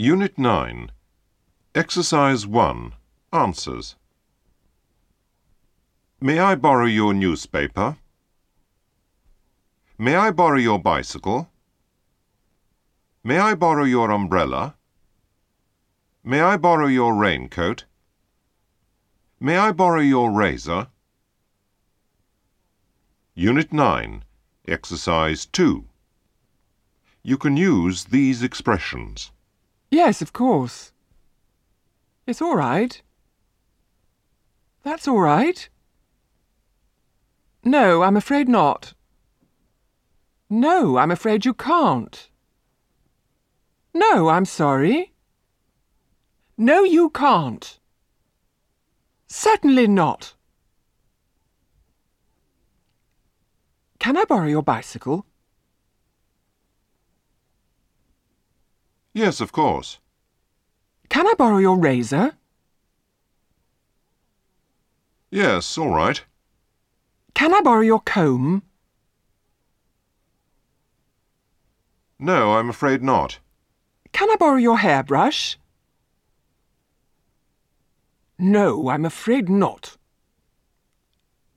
Unit 9. Exercise 1. Answers. May I borrow your newspaper? May I borrow your bicycle? May I borrow your umbrella? May I borrow your raincoat? May I borrow your razor? Unit 9. Exercise 2. You can use these expressions. Yes, of course. It's all right. That's all right. No, I'm afraid not. No, I'm afraid you can't. No, I'm sorry. No, you can't. Certainly not. Can I borrow your bicycle? Yes, of course. Can I borrow your razor? Yes, all right. Can I borrow your comb? No, I'm afraid not. Can I borrow your hairbrush? No, I'm afraid not.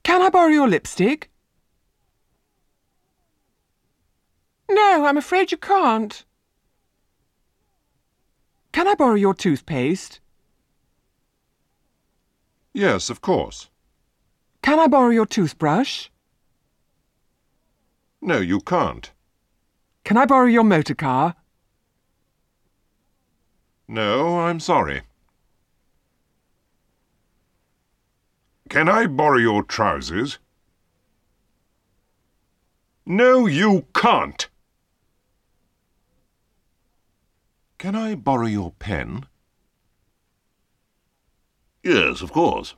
Can I borrow your lipstick? No, I'm afraid you can't. Can I borrow your toothpaste? Yes, of course. Can I borrow your toothbrush? No, you can't. Can I borrow your motor car? No, I'm sorry. Can I borrow your trousers? No, you can't. Can I borrow your pen? Yes, of course.